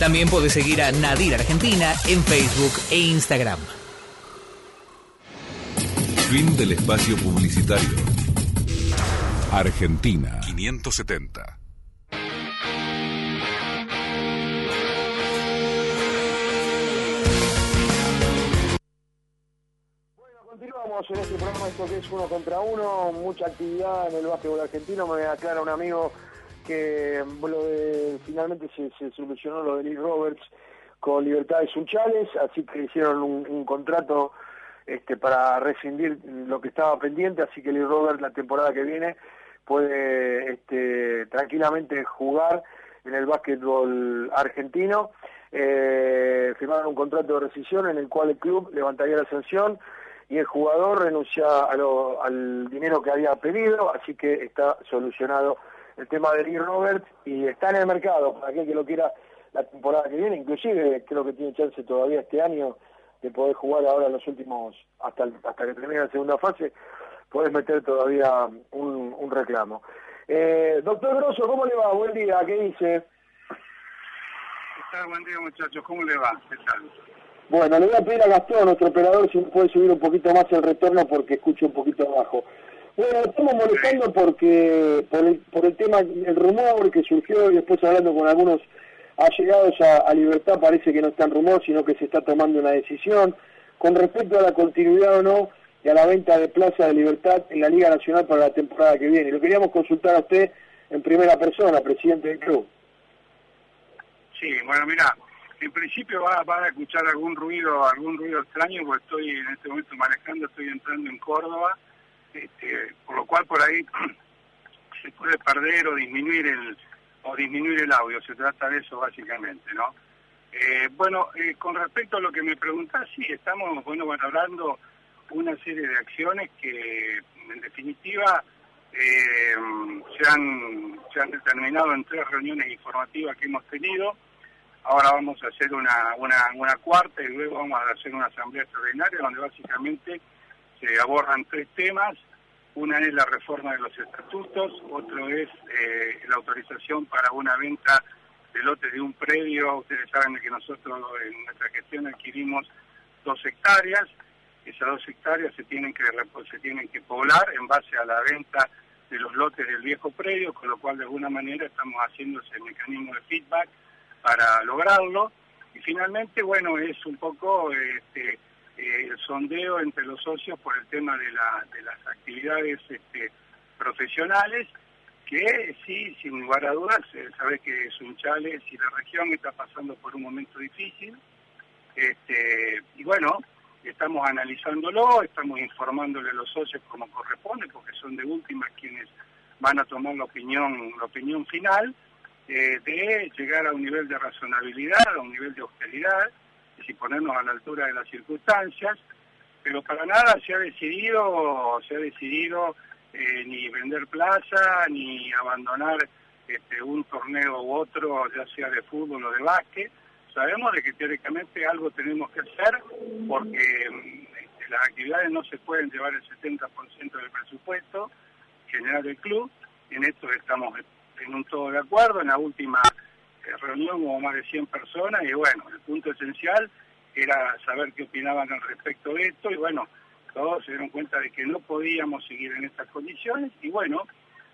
También podés seguir a Nadir Argentina en Facebook e Instagram. Fin del espacio publicitario. Argentina 570. continuamos en este programa, esto que es uno contra uno, mucha actividad en el básquetbol argentino, me aclara un amigo que finalmente se, solucionó lo de Lee Roberts con Libertad de Sunchales, así que hicieron un, contrato este, para rescindir lo que estaba pendiente, así que Lee Roberts la temporada que viene puede este, tranquilamente jugar en el básquetbol argentino. Eh, firmaron un contrato de rescisión en el cual el club levantaría la sanción y el jugador renuncia al dinero que había pedido, así que está solucionado el tema de Lee Roberts y está en el mercado para aquel que lo quiera la temporada que viene, inclusive creo que tiene chance todavía este año de poder jugar ahora los últimos, hasta, hasta que termine la segunda fase, puedes meter todavía un, reclamo. Eh, doctor Grosso, ¿cómo le va? Buen día, ¿qué dice? ¿Qué tal? Buen día muchachos, ¿cómo le va? ¿Qué tal? Bueno, le voy a pedir a Gastón, nuestro operador, si puede subir un poquito más el retorno porque escucho un poquito bajo. Bueno, estamos molestando porque por el, por el tema, el rumor que surgió y después hablando con algunos allegados a, a Libertad, parece que no está en rumor, sino que se está tomando una decisión con respecto a la continuidad o no y a la venta de Plaza de Libertad en la Liga Nacional para la temporada que viene. Lo queríamos consultar a usted en primera persona, presidente del club. Sí, bueno, mira, en principio va, a escuchar algún ruido, algún ruido extraño, porque estoy en este momento manejando, estoy entrando en Córdoba, este, por lo cual por ahí se puede perder o disminuir el o disminuir el audio, se trata de eso básicamente, ¿no? Eh, bueno, eh, con respecto a lo que me preguntás, sí, estamos, bueno, hablando una serie de acciones que, en definitiva, eh, se, han, se han determinado en tres reuniones informativas que hemos tenido, Ahora vamos a hacer una, una, cuarta y luego vamos a hacer una asamblea extraordinaria donde básicamente se abordan tres temas. Una es la reforma de los estatutos, otro es eh, la autorización para una venta de lotes de un predio. Ustedes saben que nosotros en nuestra gestión adquirimos dos hectáreas. Esas dos hectáreas se tienen que se tienen que poblar en base a la venta de los lotes del viejo predio, con lo cual de alguna manera estamos haciendo ese mecanismo de feedback para lograrlo. Y finalmente, bueno, es un poco este, el sondeo entre los socios por el tema de, la, de las actividades este, profesionales, que sí, sin lugar a dudas, eh, sabe que Sunchales y la región está pasando por un momento difícil. Este, y bueno, estamos analizándolo, estamos informándole a los socios como corresponde, porque son de última quienes van a tomar la opinión, la opinión final. Eh, de llegar a un nivel de razonabilidad, a un nivel de austeridad, y ponernos a la altura de las circunstancias, pero para nada se ha decidido, se ha decidido eh, ni vender plaza, ni abandonar este, un torneo u otro, ya sea de fútbol o de básquet. Sabemos de que teóricamente algo tenemos que hacer porque este, las actividades no se pueden llevar el 70% del presupuesto general del club. En esto estamos en un todo de acuerdo. En la última eh, reunión hubo más de 100 personas y bueno, el punto esencial era saber qué opinaban al respecto de esto y bueno, todos se dieron cuenta de que no podíamos seguir en estas condiciones y bueno,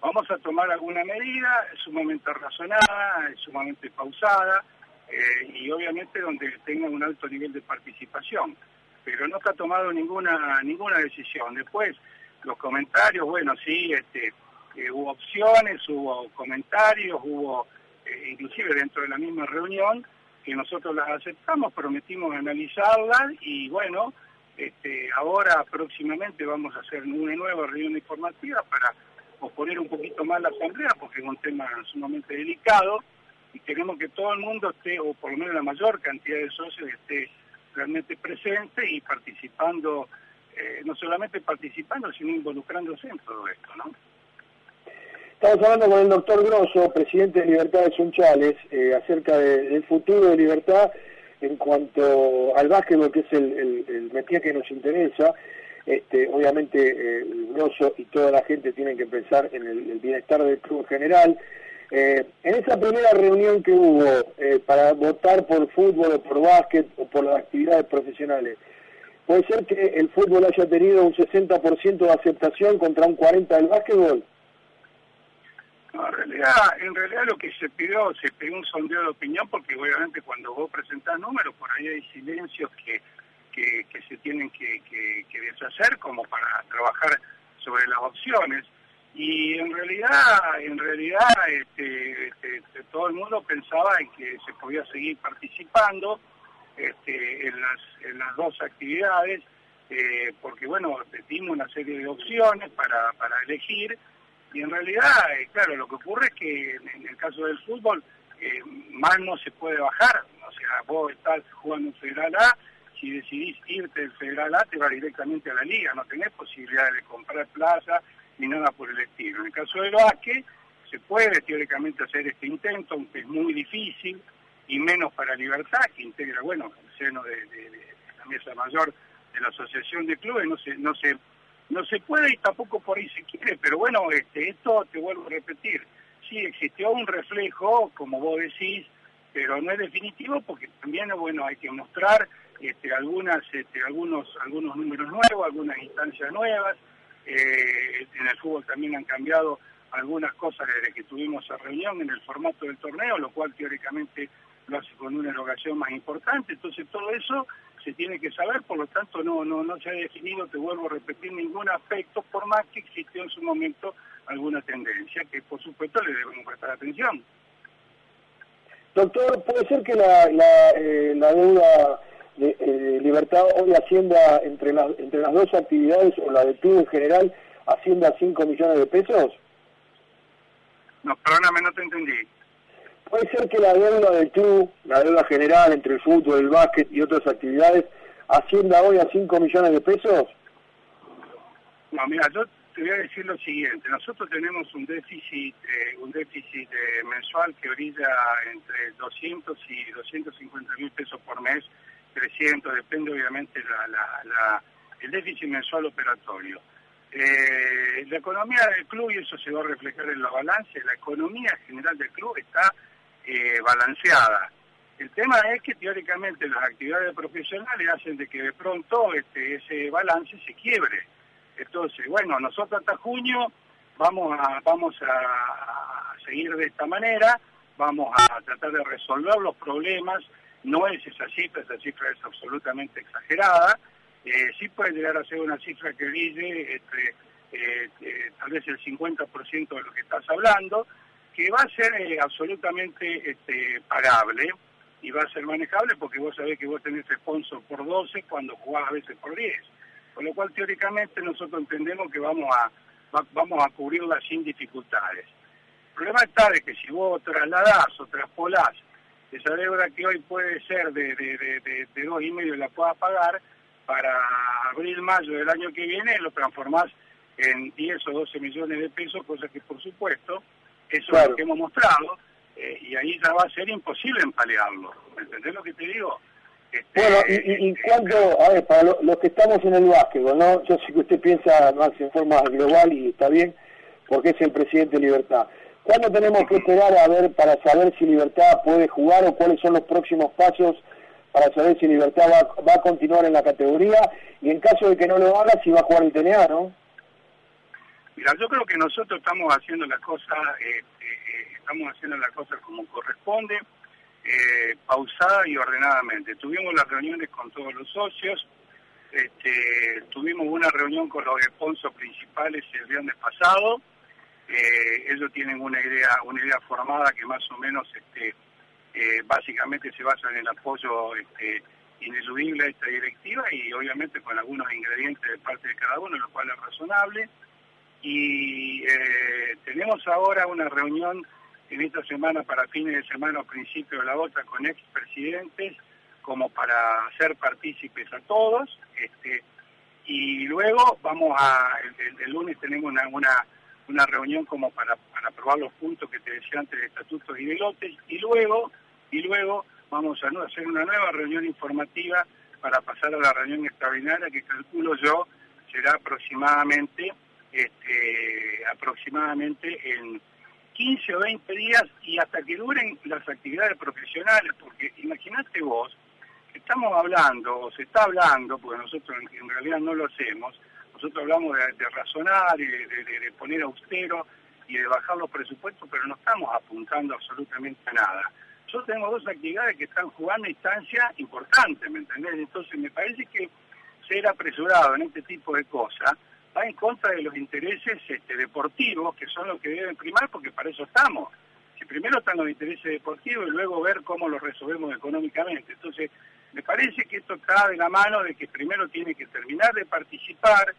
vamos a tomar alguna medida sumamente razonada, sumamente pausada eh, y obviamente donde tenga un alto nivel de participación, pero no está tomado ninguna ninguna decisión. Después los comentarios, bueno, sí, este eh, hubo opciones, hubo comentarios, hubo inclusive dentro de la misma reunión que nosotros las aceptamos, prometimos analizarlas y bueno, este, ahora próximamente vamos a hacer una nueva reunión informativa para posponer un poquito más la asamblea porque es un tema sumamente delicado y queremos que todo el mundo esté, o por lo menos la mayor cantidad de socios esté realmente presente y participando, eh, no solamente participando, sino involucrándose en todo esto, ¿no? Estamos hablando con el doctor Grosso, presidente de Libertad de Sunchales, eh, acerca del futuro de Libertad en cuanto al básquetbol, que es el, el, que nos interesa. Este, obviamente, eh, Grosso y toda la gente tienen que pensar en el, bienestar del club en general. Eh, en esa primera reunión que hubo eh, para votar por fútbol o por básquet o por las actividades profesionales, ¿puede ser que el fútbol haya tenido un 60% de aceptación contra un 40% del básquetbol? No, en realidad, en realidad lo que se pidió, se pidió un sondeo de opinión porque obviamente cuando vos presentás números, por ahí hay silencios que, que, se tienen que, deshacer como para trabajar sobre las opciones. Y en realidad en realidad este, este, todo el mundo pensaba en que se podía seguir participando este, en, las, en las dos actividades eh, porque bueno dimos una serie de opciones para, para elegir y en realidad eh, claro lo que ocurre es que en, el caso del fútbol eh, más no se puede bajar. O sea vos estás jugando en Federal A si decidís irte del Federal A te va directamente a la liga. No tenés posibilidad de comprar plaza ni nada por el estilo. En el caso del básquet, se puede teóricamente hacer este intento, aunque es muy difícil, y menos para Libertad, que integra, bueno, el seno de, la mesa mayor de la Asociación de Clubes, no se, no se, no se puede y tampoco por ahí se quiere, pero bueno, este, esto te vuelvo a repetir, sí existió un reflejo, como vos decís, pero no es definitivo porque también, bueno, hay que mostrar este, algunas, este, algunos, algunos números nuevos, algunas instancias nuevas, eh, en el fútbol también han cambiado algunas cosas desde que tuvimos esa reunión en el formato del torneo, lo cual teóricamente lo hace con una erogación más importante. Entonces todo eso se tiene que saber, por lo tanto no, no, no se ha definido, te vuelvo a repetir, ningún aspecto, por más que existió en su momento alguna tendencia, que por supuesto le debemos prestar atención. Doctor, ¿puede ser que la, la, eh, la deuda de, eh, Libertad hoy ascienda entre las, entre las dos actividades o la de club en general ascienda a 5 millones de pesos? No, perdóname, no te entendí. ¿Puede ser que la deuda del club, la deuda general entre el fútbol, el básquet y otras actividades, ascienda hoy a 5 millones de pesos? No, mira, yo te voy a decir lo siguiente. Nosotros tenemos un déficit eh, un déficit eh, mensual que orilla entre 200 y 250 mil pesos por mes 300, depende obviamente la, el déficit mensual operatorio. Eh, la economía del club, y eso se va a reflejar en los balances, la economía general del club está eh, balanceada. El tema es que teóricamente las actividades profesionales hacen de que de pronto este, ese balance se quiebre. Entonces, bueno, nosotros hasta junio vamos a, vamos a seguir de esta manera, vamos a tratar de resolver los problemas no es esa cifra, esa cifra es absolutamente exagerada. Eh, sí puede llegar a ser una cifra que dice este, eh, eh, tal vez el 50% de lo que estás hablando, que va a ser absolutamente este, pagable y va a ser manejable porque vos sabés que vos tenés sponsor por 12 cuando jugás a veces por 10. Con lo cual, teóricamente, nosotros entendemos que vamos a, vamos a cubrirla sin dificultades. El problema está de que si vos trasladás o traspolás esa deuda que hoy puede ser de, de, de, dos y medio la pueda pagar, para abril, mayo del año que viene lo transformás en 10 o 12 millones de pesos, cosa que por supuesto, eso es lo que hemos mostrado, eh, y ahí ya va a ser imposible empalearlo. ¿Me entendés lo que te digo? Este, bueno, y, y, cuánto, a ver, para los que estamos en el básquetbol, ¿no? Yo sé que usted piensa más en forma global y está bien, porque es el presidente de Libertad. ¿Cuándo tenemos que esperar a ver para saber si Libertad puede jugar o cuáles son los próximos pasos para saber si Libertad va, a continuar en la categoría y en caso de que no lo haga, si va a jugar el TNA, ¿no? Mira, yo creo que nosotros estamos haciendo las cosas, eh, eh, estamos haciendo las cosas como corresponde, eh, pausada y ordenadamente. Tuvimos las reuniones con todos los socios, este, tuvimos una reunión con los sponsors principales el viernes pasado, eh, ellos tienen una idea, una idea formada que más o menos este, eh, básicamente se basa en el apoyo este, ineludible a esta directiva y obviamente con algunos ingredientes de parte de cada uno, lo cual es razonable. Y eh, tenemos ahora una reunión en esta semana para fines de semana o principio de la otra con expresidentes como para hacer partícipes a todos. Este, y luego vamos a, el, lunes tenemos una, una una reunión como para, para aprobar los puntos que te decía antes de estatutos y de lotes, y luego, y luego vamos a hacer una nueva reunión informativa para pasar a la reunión extraordinaria que calculo yo será aproximadamente este, aproximadamente en 15 o 20 días y hasta que duren las actividades profesionales, porque imagínate vos estamos hablando, o se está hablando, porque nosotros en, realidad no lo hacemos, nosotros hablamos de, razonar y de, poner austero y de bajar los presupuestos, pero no estamos apuntando absolutamente a nada. Nosotros tenemos dos actividades que están jugando a instancia importante, ¿me entendés? Entonces me parece que ser apresurado en este tipo de cosas va en contra de los intereses este, deportivos, que son los que deben primar, porque para eso estamos. Si primero están los intereses deportivos y luego ver cómo los resolvemos económicamente. Entonces, me parece que esto está de la mano de que primero tiene que terminar de participar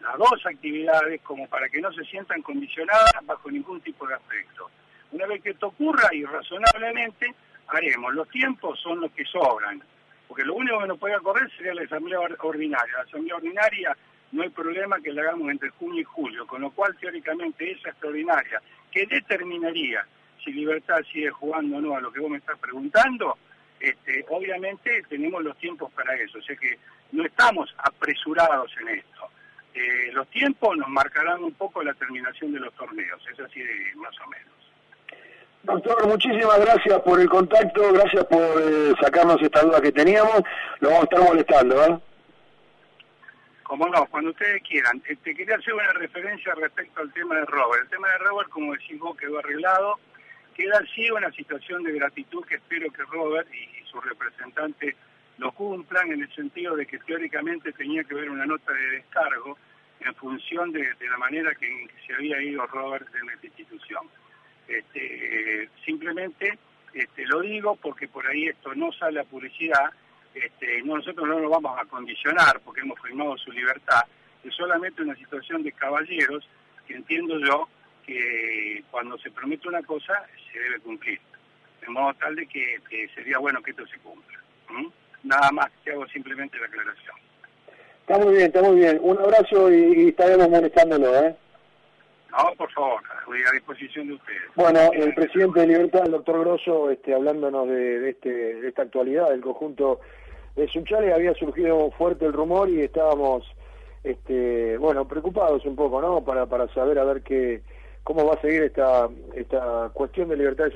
las dos actividades como para que no se sientan condicionadas bajo ningún tipo de aspecto. Una vez que esto ocurra y razonablemente haremos. Los tiempos son los que sobran, porque lo único que nos puede correr sería la asamblea ordinaria. La asamblea ordinaria no hay problema que la hagamos entre junio y julio, con lo cual teóricamente esa extraordinaria, que determinaría si Libertad sigue jugando o no a lo que vos me estás preguntando, este, obviamente tenemos los tiempos para eso, o sea que no estamos apresurados en esto. Eh, los tiempos nos marcarán un poco la terminación de los torneos, es así de, más o menos. Doctor, muchísimas gracias por el contacto, gracias por eh, sacarnos esta duda que teníamos, lo vamos a estar molestando, ¿eh? Como no, cuando ustedes quieran. Te este, quería hacer una referencia respecto al tema de Robert. El tema de Robert, como decís vos, quedó arreglado. Queda así una situación de gratitud que espero que Robert y su representante lo cumplan en el sentido de que teóricamente tenía que haber una nota de descargo en función de, la manera que, en que se había ido Robert en esta institución. Este, simplemente este, lo digo porque por ahí esto no sale a publicidad este, nosotros no lo vamos a condicionar porque hemos firmado su libertad, es solamente una situación de caballeros que entiendo yo que cuando se promete una cosa se debe cumplir, de modo tal de que, sería bueno que esto se cumpla. Nada más que hago simplemente la aclaración. Está muy bien, está muy bien. Un abrazo y, estaremos molestándolo, ¿eh? No, por favor, a disposición de ustedes. Bueno, el presidente de Libertad, el doctor Grosso, este, hablándonos este, de esta actualidad del conjunto de Sunchales había surgido fuerte el rumor y estábamos, este, bueno, preocupados un poco, ¿no? Para, saber a ver qué, cómo va a seguir esta, esta cuestión de libertad de